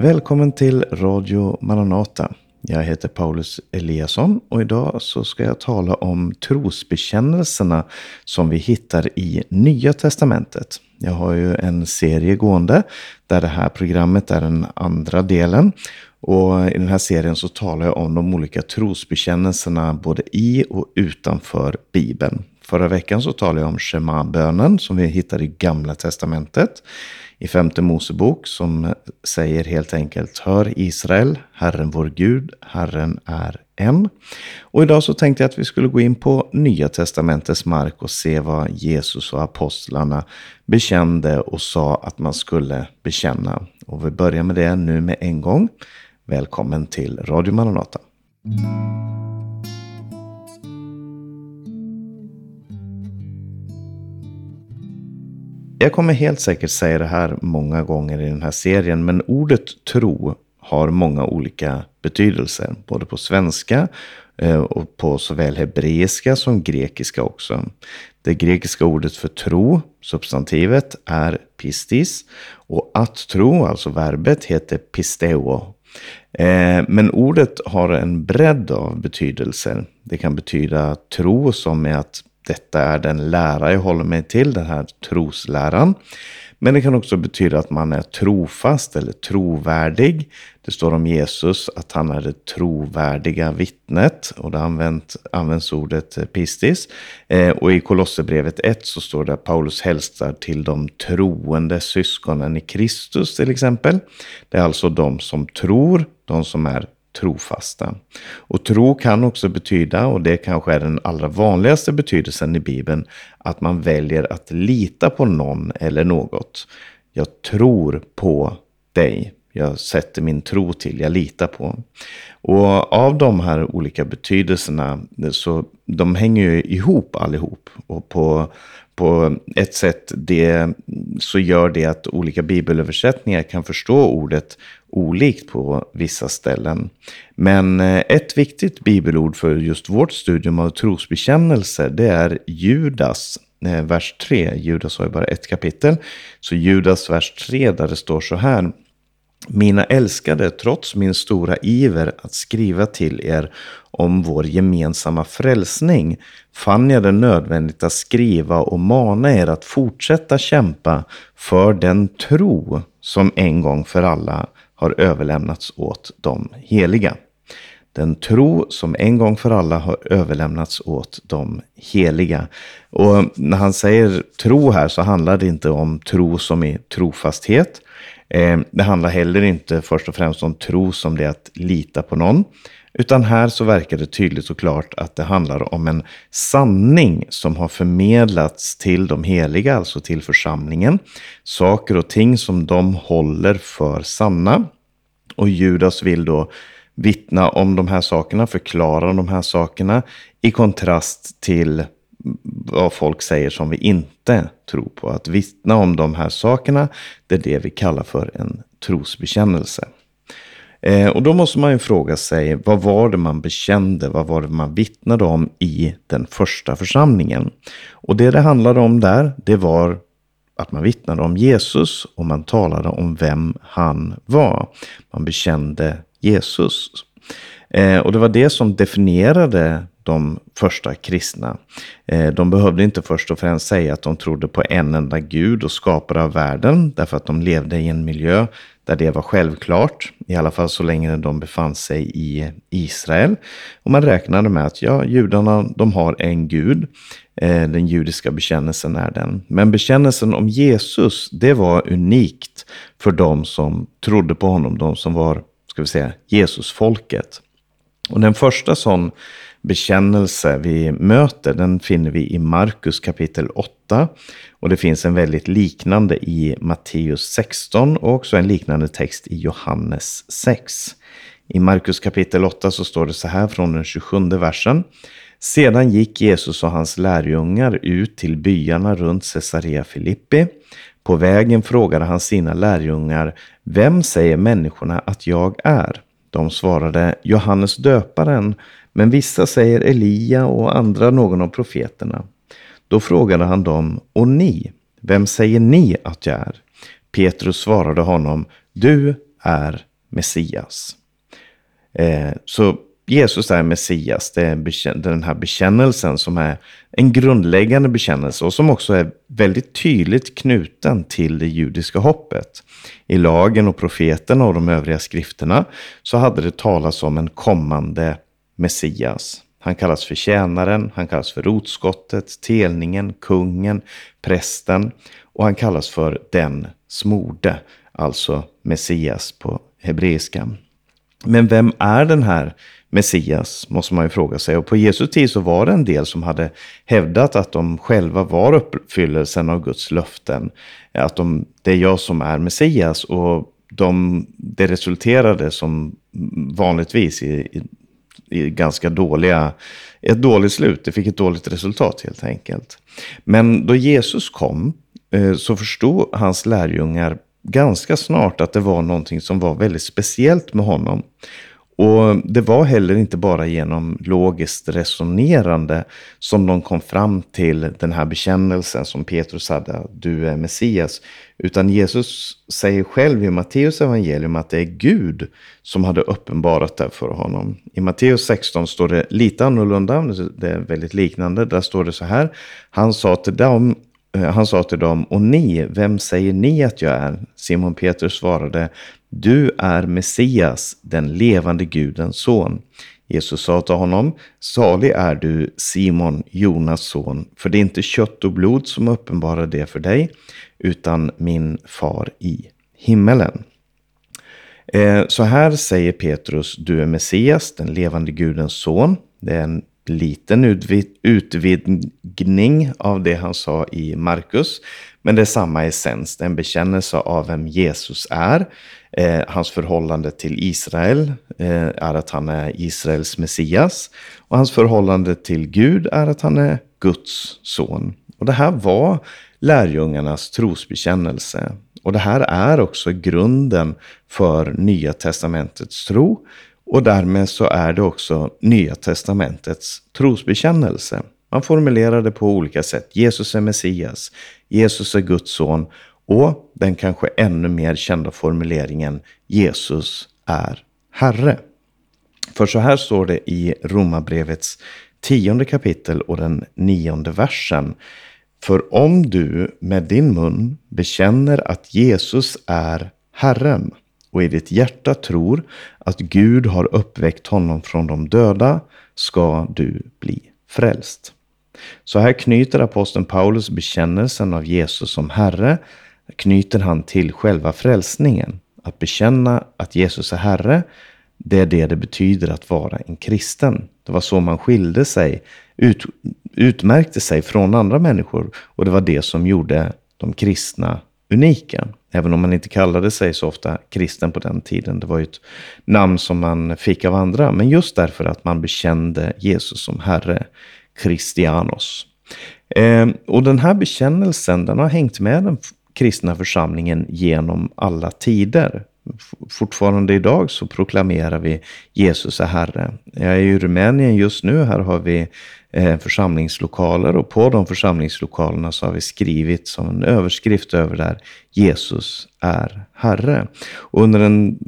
Välkommen till Radio Maranata. Jag heter Paulus Eliasson och idag så ska jag tala om trosbekännelserna som vi hittar i Nya Testamentet. Jag har ju en serie gående där det här programmet är den andra delen. Och i den här serien så talar jag om de olika trosbekännelserna både i och utanför Bibeln. Förra veckan så talade jag om Shema-bönen som vi hittar i Gamla Testamentet i femte Mosebok som säger helt enkelt Hör Israel, Herren vår Gud, Herren är en. Och idag så tänkte jag att vi skulle gå in på Nya Testamentets mark och se vad Jesus och apostlarna bekände och sa att man skulle bekänna. Och vi börjar med det nu med en gång. Välkommen till Radio Maranata. Jag kommer helt säkert säga det här många gånger i den här serien, men ordet tro har många olika betydelser, både på svenska eh, och på såväl hebreiska som grekiska också. Det grekiska ordet för tro, substantivet, är pistis och att tro, alltså verbet, heter pisteo. Eh, men ordet har en bredd av betydelser. Det kan betyda tro som är att detta är den lära jag håller mig till, den här trosläran. Men det kan också betyda att man är trofast eller trovärdig. Det står om Jesus att han är det trovärdiga vittnet och det använt, används ordet pistis. Eh, och i Kolosserbrevet 1 så står det att Paulus hälsar till de troende syskonen i Kristus till exempel. Det är alltså de som tror, de som är trofasta. Och tro kan också betyda, och det kanske är den allra vanligaste betydelsen i Bibeln, att man väljer att lita på någon eller något. Jag tror på dig. Jag sätter min tro till, jag litar på. Och av de här olika betydelserna, så de hänger ju ihop allihop. Och på, på ett sätt det, så gör det att olika bibelöversättningar kan förstå ordet olikt på vissa ställen. Men eh, ett viktigt bibelord för just vårt studium av trosbekännelser det är Judas, eh, vers 3. Judas har ju bara ett kapitel. Så Judas vers 3 där det står så här. Mina älskade, trots min stora iver att skriva till er om vår gemensamma frälsning fann jag det nödvändigt att skriva och mana er att fortsätta kämpa för den tro som en gång för alla har överlämnats åt de heliga. Den tro som en gång för alla har överlämnats åt de heliga. Och när han säger tro här så handlar det inte om tro som i trofasthet. Eh, det handlar heller inte först och främst om tro som det att lita på någon. Utan här så verkar det tydligt och klart att det handlar om en sanning som har förmedlats till de heliga, alltså till församlingen. Saker och ting som de håller för sanna. Och Judas vill då vittna om de här sakerna, förklara de här sakerna i kontrast till vad folk säger som vi inte tror på. Att vittna om de här sakerna, det är det vi kallar för en trosbekännelse. Eh, och då måste man ju fråga sig, vad var det man bekände? Vad var det man vittnade om i den första församlingen? Och det det handlade om där, det var att man vittnade om Jesus och man talade om vem han var. Man bekände Jesus. Eh, och det var det som definierade de första kristna. Eh, de behövde inte först och främst säga att de trodde på en enda gud och skapare av världen, därför att de levde i en miljö där det var självklart, i alla fall så länge de befann sig i Israel. Och man räknade med att ja, judarna de har en gud, eh, den judiska bekännelsen är den. Men bekännelsen om Jesus, det var unikt för de som trodde på honom, de som var, ska vi säga, Jesusfolket. Och den första sån bekännelse vi möter, den finner vi i Markus kapitel 8. Och det finns en väldigt liknande i Matteus 16 och också en liknande text i Johannes 6. I Markus kapitel 8 så står det så här från den 27 versen. Sedan gick Jesus och hans lärjungar ut till byarna runt Caesarea Filippi. På vägen frågade han sina lärjungar, vem säger människorna att jag är? De svarade Johannes döparen, men vissa säger Elia och andra någon av profeterna. Då frågade han dem, och ni, vem säger ni att jag är? Petrus svarade honom, du är Messias. Eh, så Jesus är Messias, det är den här bekännelsen som är en grundläggande bekännelse och som också är väldigt tydligt knuten till det judiska hoppet. I lagen och profeterna och de övriga skrifterna så hade det talats om en kommande Messias. Han kallas för tjänaren, han kallas för rotskottet, telningen, kungen, prästen och han kallas för den smorde, alltså Messias på hebreiska. Men vem är den här Messias, måste man ju fråga sig. Och på Jesu tid så var det en del som hade hävdat att de själva var uppfyllelsen av Guds löften. Att de, det är jag som är Messias. Och de, det resulterade som vanligtvis i, i, i ganska dåliga, ett dåligt slut. Det fick ett dåligt resultat helt enkelt. Men då Jesus kom eh, så förstod hans lärjungar ganska snart att det var någonting som var väldigt speciellt med honom. Och det var heller inte bara genom logiskt resonerande som de kom fram till den här bekännelsen som Petrus hade, du är Messias. Utan Jesus säger själv i Matteus evangelium att det är Gud som hade uppenbarat det för honom. I Matteus 16 står det lite annorlunda, det är väldigt liknande. Där står det så här, han sa till dem eh, han sa till dem, och ni, vem säger ni att jag är? Simon Petrus svarade, du är Messias, den levande Gudens son. Jesus sa till honom, salig är du Simon, Jonas son, för det är inte kött och blod som uppenbarar det för dig, utan min far i himmelen. Eh, så här säger Petrus, du är Messias, den levande Gudens son. Det är en liten utvidgning av det han sa i Markus. Men det är samma essens, det är en bekännelse av vem Jesus är. Eh, hans förhållande till Israel eh, är att han är Israels Messias. Och hans förhållande till Gud är att han är Guds son. Och det här var lärjungarnas trosbekännelse. Och det här är också grunden för Nya Testamentets tro. Och därmed så är det också Nya Testamentets trosbekännelse. Man formulerar det på olika sätt. Jesus är Messias. Jesus är Guds son. Och den kanske ännu mer kända formuleringen Jesus är Herre. För så här står det i Romarbrevets tionde kapitel och den nionde versen. För om du med din mun bekänner att Jesus är Herren och i ditt hjärta tror att Gud har uppväckt honom från de döda ska du bli frälst. Så här knyter aposteln Paulus bekännelsen av Jesus som Herre knyter han till själva frälsningen. Att bekänna att Jesus är Herre, det är det det betyder att vara en kristen. Det var så man skilde sig, ut, utmärkte sig från andra människor och det var det som gjorde de kristna unika. Även om man inte kallade sig så ofta kristen på den tiden. Det var ju ett namn som man fick av andra. Men just därför att man bekände Jesus som Herre, Christianos. Ehm, och den här bekännelsen den har hängt med den kristna församlingen genom alla tider. Fortfarande idag så proklamerar vi Jesus är Herre. Jag är i Rumänien just nu. Här har vi Eh, församlingslokaler och på de församlingslokalerna så har vi skrivit som en överskrift över där Jesus är Herre. Och under, en,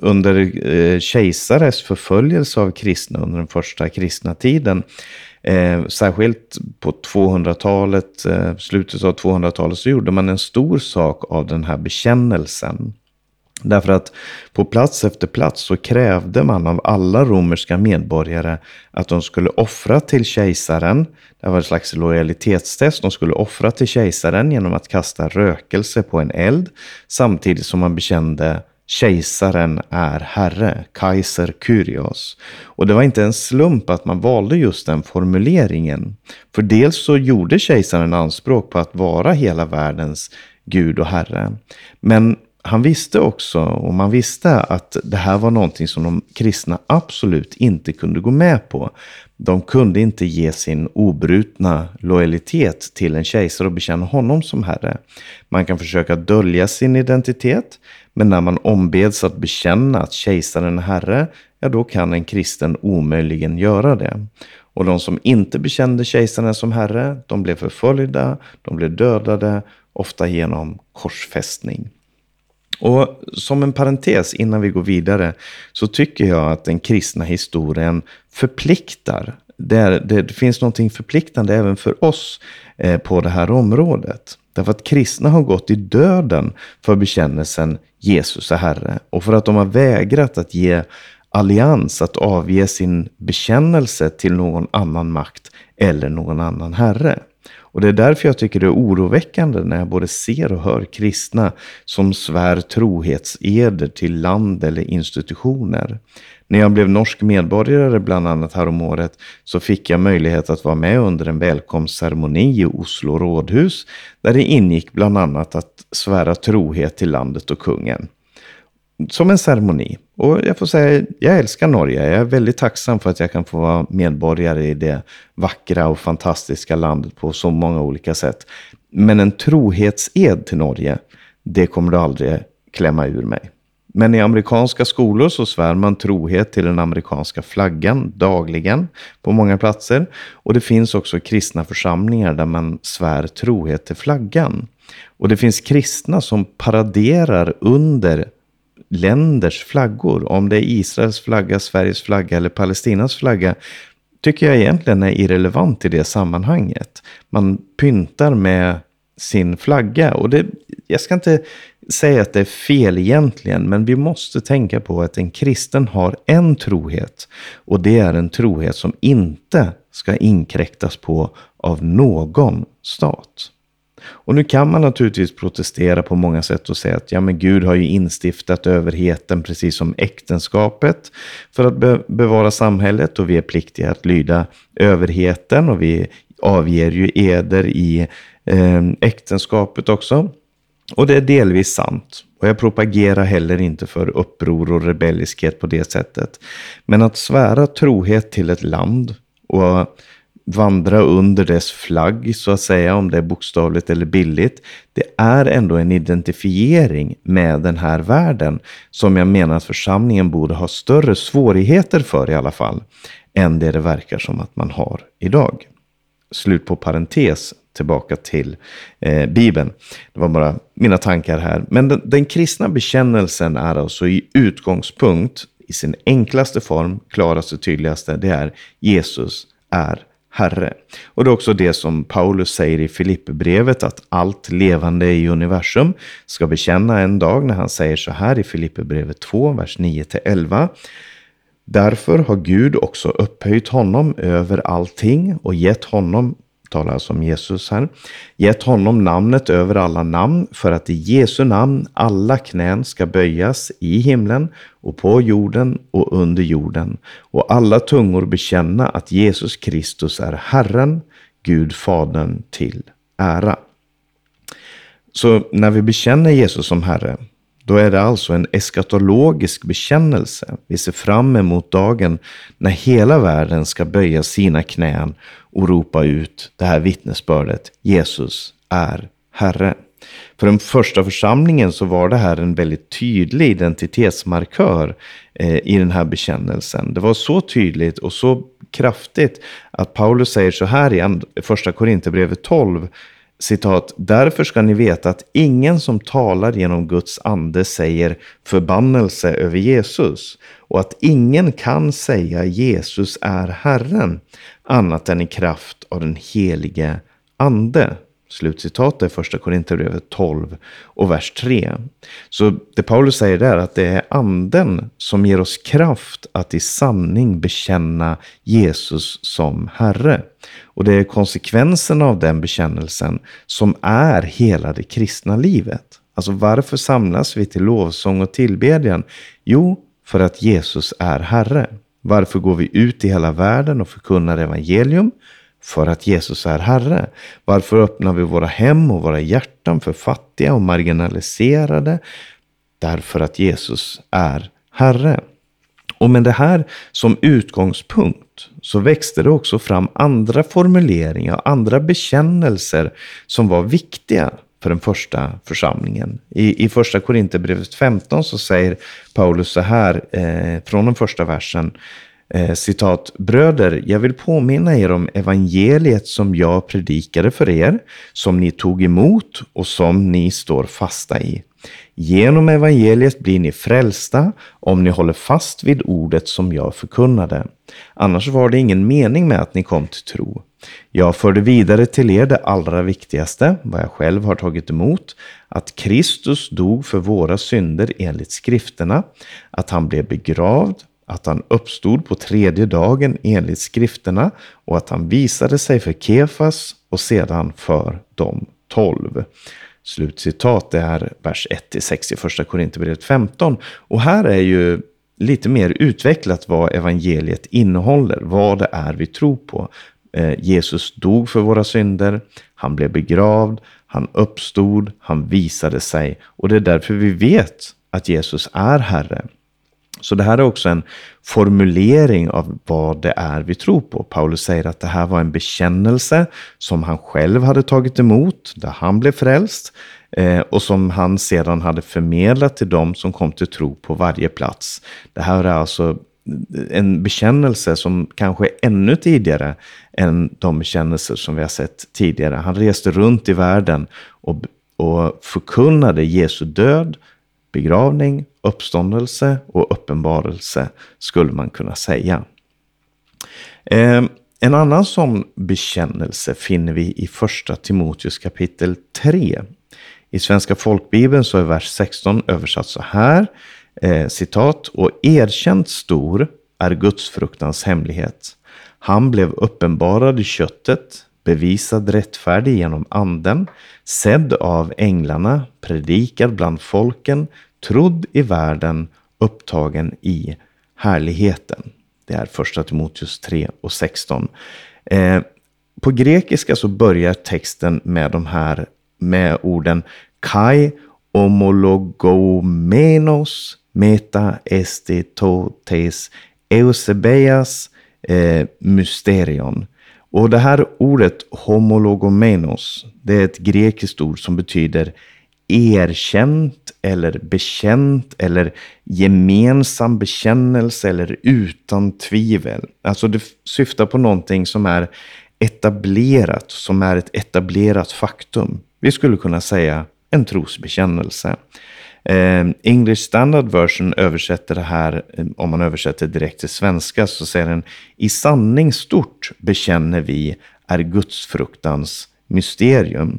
under eh, kejsares förföljelse av kristna under den första kristna tiden Eh, särskilt på 200-talet, eh, slutet av 200-talet, så gjorde man en stor sak av den här bekännelsen. Därför att på plats efter plats så krävde man av alla romerska medborgare att de skulle offra till kejsaren. Det var ett slags lojalitetstest. De skulle offra till kejsaren genom att kasta rökelse på en eld. Samtidigt som man bekände Kejsaren är herre, Kaiser Kyrios. Och det var inte en slump att man valde just den formuleringen. För dels så gjorde kejsaren anspråk på att vara hela världens Gud och Herre. Men han visste också, och man visste att det här var någonting som de kristna absolut inte kunde gå med på. De kunde inte ge sin obrutna lojalitet till en kejsare och bekänna honom som herre. Man kan försöka dölja sin identitet, men när man ombeds att bekänna att kejsaren är herre, ja då kan en kristen omöjligen göra det. Och de som inte bekände kejsaren som herre, de blev förföljda, de blev dödade, ofta genom korsfästning. Och som en parentes innan vi går vidare så tycker jag att den kristna historien förpliktar. Det, det finns någonting förpliktande även för oss eh, på det här området. Därför att kristna har gått i döden för bekännelsen Jesus är Herre. Och för att de har vägrat att ge allians, att avge sin bekännelse till någon annan makt eller någon annan herre. Och det är därför jag tycker det är oroväckande när jag både ser och hör kristna som svär trohetseder till land eller institutioner. När jag blev norsk medborgare bland annat häromåret så fick jag möjlighet att vara med under en välkomstceremoni i Oslo rådhus där det ingick bland annat att svära trohet till landet och kungen som en ceremoni. Och jag får säga, jag älskar Norge. Jag är väldigt tacksam för att jag kan få vara medborgare i det vackra och fantastiska landet på så många olika sätt. Men en trohetsed till Norge, det kommer du aldrig klämma ur mig. Men i amerikanska skolor så svär man trohet till den amerikanska flaggan dagligen på många platser. Och det finns också kristna församlingar där man svär trohet till flaggan. Och det finns kristna som paraderar under länders flaggor. Om det är Israels flagga, Sveriges flagga eller Palestinas flagga tycker jag egentligen är irrelevant i det sammanhanget. Man pyntar med sin flagga och det, jag ska inte säga att det är fel egentligen, men vi måste tänka på att en kristen har en trohet och det är en trohet som inte ska inkräktas på av någon stat. Och nu kan man naturligtvis protestera på många sätt och säga att ja, men Gud har ju instiftat överheten precis som äktenskapet för att be bevara samhället och vi är pliktiga att lyda överheten och vi avger ju eder i eh, äktenskapet också. Och det är delvis sant. Och jag propagerar heller inte för uppror och rebelliskhet på det sättet. Men att svära trohet till ett land och vandra under dess flagg, så att säga, om det är bokstavligt eller billigt. Det är ändå en identifiering med den här världen som jag menar att församlingen borde ha större svårigheter för i alla fall, än det det verkar som att man har idag. Slut på parentes, tillbaka till eh, Bibeln. Det var bara mina tankar här. Men den, den kristna bekännelsen är alltså i utgångspunkt, i sin enklaste form, klaraste, tydligaste, det är Jesus är Herre. Och det är också det som Paulus säger i Filipperbrevet att allt levande i universum ska bekänna en dag när han säger så här i Filipperbrevet 2, vers 9-11. Därför har Gud också upphöjt honom över allting och gett honom talar alltså om Jesus här, gett honom namnet över alla namn för att i Jesu namn alla knän ska böjas i himlen och på jorden och under jorden och alla tungor bekänna att Jesus Kristus är Herren, Gud Fadern till ära. Så när vi bekänner Jesus som Herre, då är det alltså en eskatologisk bekännelse. Vi ser fram emot dagen när hela världen ska böja sina knän och ropa ut det här vittnesbördet. Jesus är Herre. För den första församlingen så var det här en väldigt tydlig identitetsmarkör eh, i den här bekännelsen. Det var så tydligt och så kraftigt att Paulus säger så här i första Korinthierbrevet 12 citat, därför ska ni veta att ingen som talar genom Guds ande säger förbannelse över Jesus och att ingen kan säga Jesus är Herren annat än i kraft av den helige ande. Slutcitat är första Korinthierbrevet 12 och vers 3. Så det Paulus säger där är att det är anden som ger oss kraft att i sanning bekänna Jesus som Herre. Och det är konsekvensen av den bekännelsen som är hela det kristna livet. Alltså varför samlas vi till lovsång och tillbedjan? Jo, för att Jesus är Herre. Varför går vi ut i hela världen och förkunnar evangelium? För att Jesus är Herre. Varför öppnar vi våra hem och våra hjärtan för fattiga och marginaliserade? Därför att Jesus är Herre. Och med det här som utgångspunkt så växte det också fram andra formuleringar, och andra bekännelser som var viktiga för den första församlingen. I, i första Korinthierbrevet 15 så säger Paulus så här eh, från den första versen. Eh, citat, bröder, jag vill påminna er om evangeliet som jag predikade för er, som ni tog emot och som ni står fasta i. Genom evangeliet blir ni frälsta om ni håller fast vid ordet som jag förkunnade. Annars var det ingen mening med att ni kom till tro. Jag förde vidare till er det allra viktigaste, vad jag själv har tagit emot, att Kristus dog för våra synder enligt skrifterna, att han blev begravd, att han uppstod på tredje dagen enligt skrifterna och att han visade sig för Kefas och sedan för de tolv. Slutcitat, det är vers 1-6 i första Korinthierbrevet 15. Och här är ju lite mer utvecklat vad evangeliet innehåller, vad det är vi tror på. Eh, Jesus dog för våra synder, han blev begravd, han uppstod, han visade sig och det är därför vi vet att Jesus är Herre. Så det här är också en formulering av vad det är vi tror på. Paulus säger att det här var en bekännelse som han själv hade tagit emot, där han blev frälst eh, och som han sedan hade förmedlat till dem som kom till tro på varje plats. Det här är alltså en bekännelse som kanske är ännu tidigare än de bekännelser som vi har sett tidigare. Han reste runt i världen och, och förkunnade Jesu död, begravning, uppståndelse och uppenbarelse skulle man kunna säga. Ehm, en annan sån bekännelse finner vi i första Timoteus kapitel 3. I Svenska folkbibeln så är vers 16 översatt så här. Eh, citat. Och erkänt stor är gudsfruktans hemlighet. Han blev uppenbarad i köttet, bevisad rättfärdig genom anden, sedd av änglarna, predikad bland folken, trodd i världen, upptagen i härligheten. Det är första Timoteus 3 och 16. Eh, på grekiska så börjar texten med de här med orden kai homologomenos meta esti totes eusebeas eh, mysterion. Och det här ordet homologomenos, det är ett grekiskt ord som betyder erkänt eller bekänt eller gemensam bekännelse eller utan tvivel. Alltså det syftar på någonting som är etablerat, som är ett etablerat faktum. Vi skulle kunna säga en trosbekännelse. Ehm, English Standard Version översätter det här, eh, om man översätter direkt till svenska, så säger den i sanning stort bekänner vi är gudsfruktans mysterium.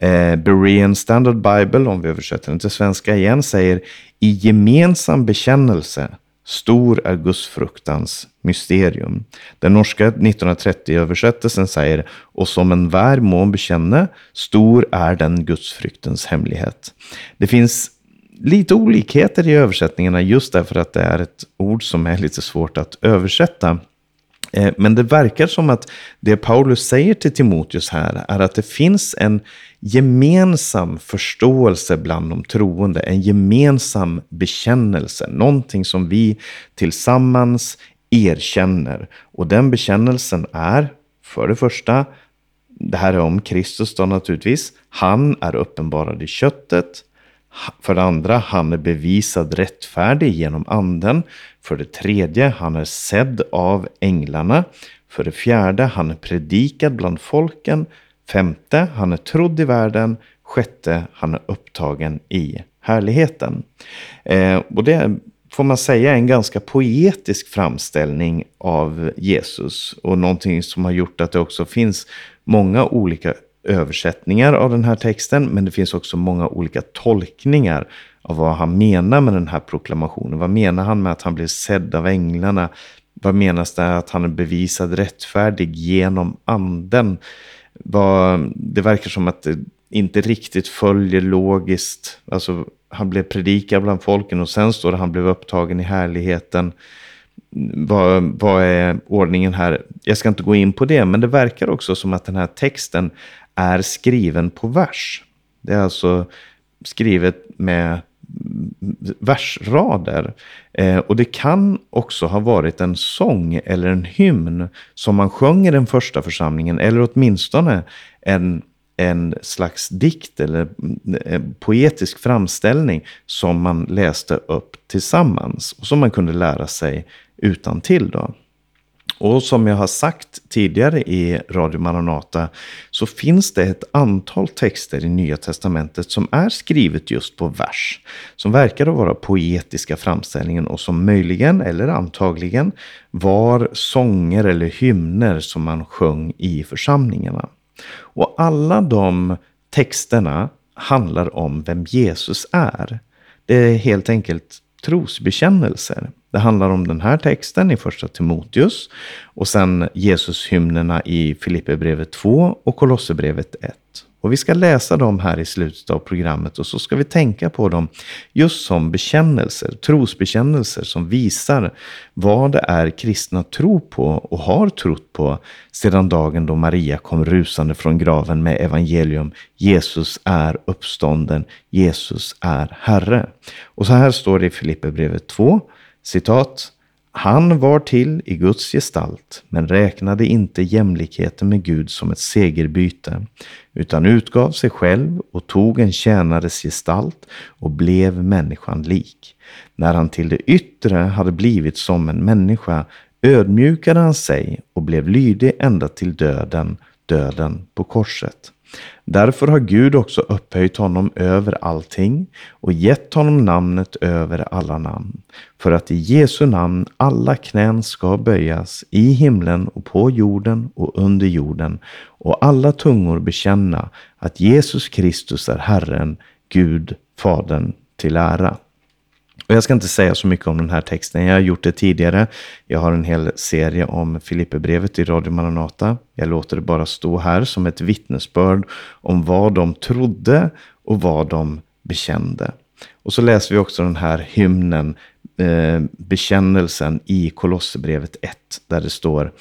Eh, Berean Standard Bible, om vi översätter den till svenska igen, säger i gemensam bekännelse Stor är gudsfruktans mysterium. Den norska 1930-översättelsen säger och som en vär mån bekänne, stor är den gudsfruktens hemlighet. Det finns lite olikheter i översättningarna just därför att det är ett ord som är lite svårt att översätta. Eh, men det verkar som att det Paulus säger till Timoteus här är att det finns en gemensam förståelse bland de troende, en gemensam bekännelse, någonting som vi tillsammans erkänner. Och den bekännelsen är, för det första, det här är om Kristus då naturligtvis, han är uppenbarad i köttet, för det andra, han är bevisad rättfärdig genom anden. För det tredje, han är sedd av änglarna. För det fjärde, han är predikad bland folken. Femte, han är trodd i världen. Sjätte, han är upptagen i härligheten. Eh, och det får man säga är en ganska poetisk framställning av Jesus. Och någonting som har gjort att det också finns många olika översättningar av den här texten, men det finns också många olika tolkningar av vad han menar med den här proklamationen. Vad menar han med att han blev sedd av änglarna? Vad menas det att han är bevisad rättfärdig genom anden? Vad, det verkar som att det inte riktigt följer logiskt. Alltså, han blev predikad bland folken och sen står det att han blev upptagen i härligheten. Vad, vad är ordningen här? Jag ska inte gå in på det, men det verkar också som att den här texten är skriven på vers. Det är alltså skrivet med versrader. Eh, och det kan också ha varit en sång eller en hymn som man sjöng i den första församlingen, eller åtminstone en, en slags dikt eller eh, poetisk framställning som man läste upp tillsammans och som man kunde lära sig utan till då. Och som jag har sagt tidigare i Radio Maranata så finns det ett antal texter i Nya Testamentet som är skrivet just på vers. Som verkar vara poetiska framställningen och som möjligen, eller antagligen, var sånger eller hymner som man sjöng i församlingarna. Och alla de texterna handlar om vem Jesus är. Det är helt enkelt trosbekännelser. Det handlar om den här texten i första Timoteus och sen Jesushymnerna i Filipperbrevet 2 och Kolosserbrevet 1. Och vi ska läsa dem här i slutet av programmet och så ska vi tänka på dem just som bekännelser, trosbekännelser som visar vad det är kristna tror på och har trott på sedan dagen då Maria kom rusande från graven med evangelium. Jesus är uppstånden, Jesus är Herre. Och så här står det i Filipperbrevet 2, citat. Han var till i Guds gestalt, men räknade inte jämlikheten med Gud som ett segerbyte, utan utgav sig själv och tog en tjänares gestalt och blev människan lik. När han till det yttre hade blivit som en människa ödmjukade han sig och blev lydig ända till döden, döden på korset. Därför har Gud också upphöjt honom över allting och gett honom namnet över alla namn. För att i Jesu namn alla knän ska böjas i himlen och på jorden och under jorden och alla tungor bekänna att Jesus Kristus är Herren, Gud, Fadern till ära. Och jag ska inte säga så mycket om den här texten. Jag har gjort det tidigare. Jag har en hel serie om Filipperbrevet i Radio Maranata. Jag låter det bara stå här som ett vittnesbörd om vad de trodde och vad de bekände. Och så läser vi också den här hymnen, eh, bekännelsen i Kolosserbrevet 1, där det står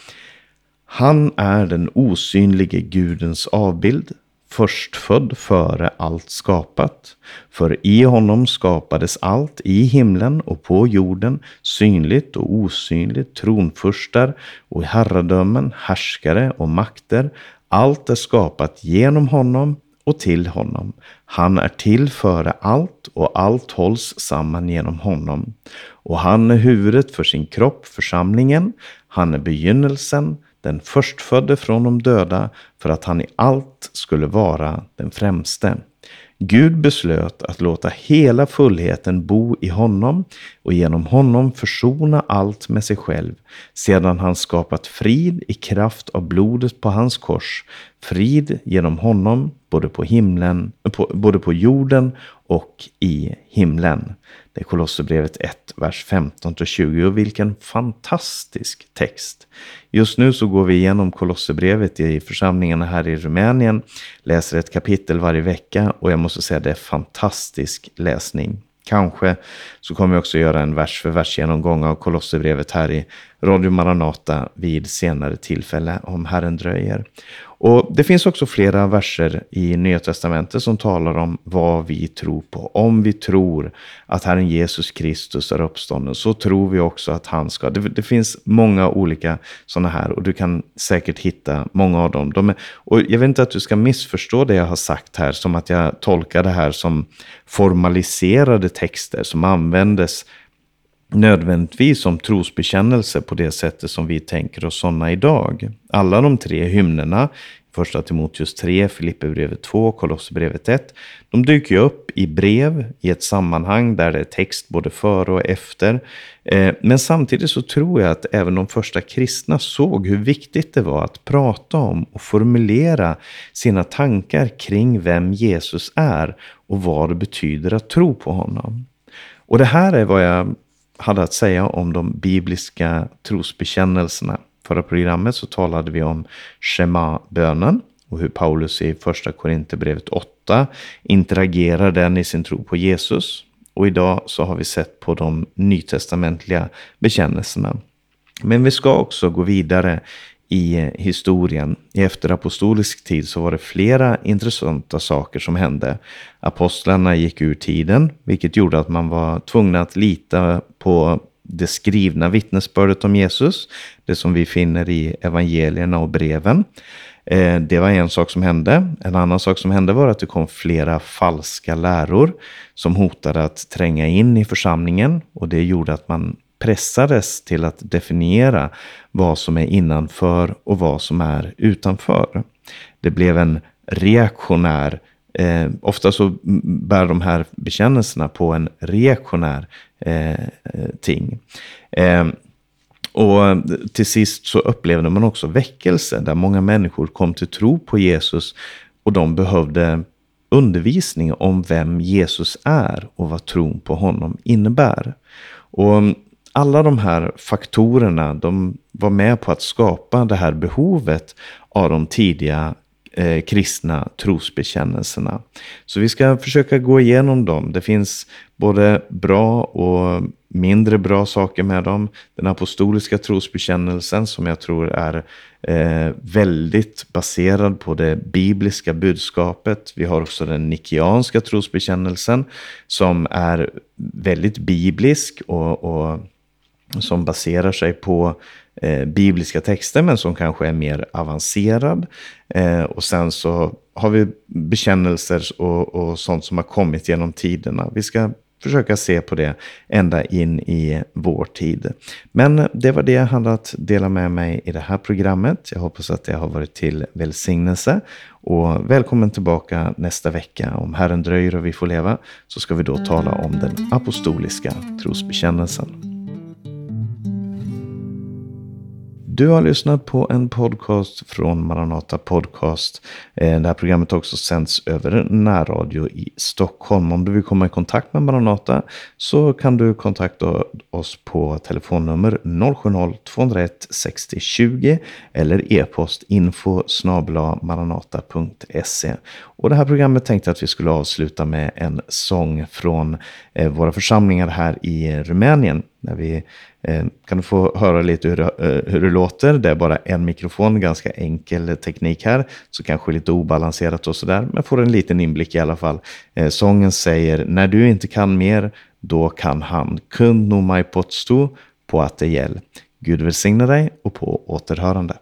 Han är den osynlige Gudens avbild, förstfödd före allt skapat. För i honom skapades allt i himlen och på jorden, synligt och osynligt, tronfurstar och herradömen, härskare och makter. Allt är skapat genom honom och till honom. Han är till före allt och allt hålls samman genom honom. Och han är huvudet för sin kropp, församlingen. Han är begynnelsen, den förstfödde från de döda, för att han i allt skulle vara den främste. Gud beslöt att låta hela fullheten bo i honom och genom honom försona allt med sig själv, sedan han skapat frid i kraft av blodet på hans kors, frid genom honom både på himlen, på, både på jorden och i himlen. Det är Kolosserbrevet 1, vers 15-20 och vilken fantastisk text. Just nu så går vi igenom Kolosserbrevet i församlingarna här i Rumänien, läser ett kapitel varje vecka och jag måste säga det är fantastisk läsning. Kanske så kommer jag också göra en vers för vers genomgång av Kolosserbrevet här i Radio Maranata vid senare tillfälle om Herren dröjer. Och Det finns också flera verser i Nya Testamentet som talar om vad vi tror på. Om vi tror att Herren Jesus Kristus är uppstånden så tror vi också att han ska. Det, det finns många olika sådana här och du kan säkert hitta många av dem. De är, och Jag vill inte att du ska missförstå det jag har sagt här som att jag tolkar det här som formaliserade texter som användes nödvändigtvis om trosbekännelse på det sättet som vi tänker oss sådana idag. Alla de tre hymnerna, första Timoteus 3, Filipperbrevet 2, Kolosserbrevet 1, de dyker ju upp i brev i ett sammanhang där det är text både före och efter. Eh, men samtidigt så tror jag att även de första kristna såg hur viktigt det var att prata om och formulera sina tankar kring vem Jesus är och vad det betyder att tro på honom. Och det här är vad jag hade att säga om de bibliska trosbekännelserna. Förra programmet så talade vi om Shema-bönen och hur Paulus i första Korinthierbrevet 8 interagerar den i sin tro på Jesus. Och idag så har vi sett på de nytestamentliga bekännelserna. Men vi ska också gå vidare i eh, historien. I efterapostolisk tid så var det flera intressanta saker som hände. Apostlarna gick ur tiden, vilket gjorde att man var tvungna att lita på det skrivna vittnesbördet om Jesus, det som vi finner i evangelierna och breven. Eh, det var en sak som hände. En annan sak som hände var att det kom flera falska läror som hotade att tränga in i församlingen och det gjorde att man pressades till att definiera vad som är innanför och vad som är utanför. Det blev en reaktionär Eh, ofta så bär de här bekännelserna på en reaktionär eh, ting. Eh, och till sist så upplevde man också väckelse där många människor kom till tro på Jesus och de behövde undervisning om vem Jesus är och vad tron på honom innebär. Och alla de här faktorerna de var med på att skapa det här behovet av de tidiga eh, kristna trosbekännelserna. Så vi ska försöka gå igenom dem. Det finns både bra och mindre bra saker med dem. Den apostoliska trosbekännelsen som jag tror är eh, väldigt baserad på det bibliska budskapet. Vi har också den nikianska trosbekännelsen som är väldigt biblisk och, och som baserar sig på eh, bibliska texter men som kanske är mer avancerad. Eh, och sen så har vi bekännelser och, och sånt som har kommit genom tiderna. Vi ska försöka se på det ända in i vår tid. Men det var det jag hade att dela med mig i det här programmet. Jag hoppas att det har varit till välsignelse. Och välkommen tillbaka nästa vecka. Om Herren dröjer och vi får leva så ska vi då tala om den apostoliska trosbekännelsen. Du har lyssnat på en podcast från Maranata Podcast. Eh, det här programmet har också sänds över närradio i Stockholm. Om du vill komma i kontakt med Maranata så kan du kontakta oss på telefonnummer 070-201 60 20 eller e-post info maranata.se. Och det här programmet tänkte jag att vi skulle avsluta med en sång från eh, våra församlingar här i Rumänien. När vi Eh, kan du få höra lite hur, eh, hur det låter. Det är bara en mikrofon, ganska enkel teknik här. Så kanske lite obalanserat och sådär. Men får en liten inblick i alla fall. Eh, sången säger När du inte kan mer, då kan han. Kund no mai potstu på att det gäll. Gud välsigne dig och på återhörande.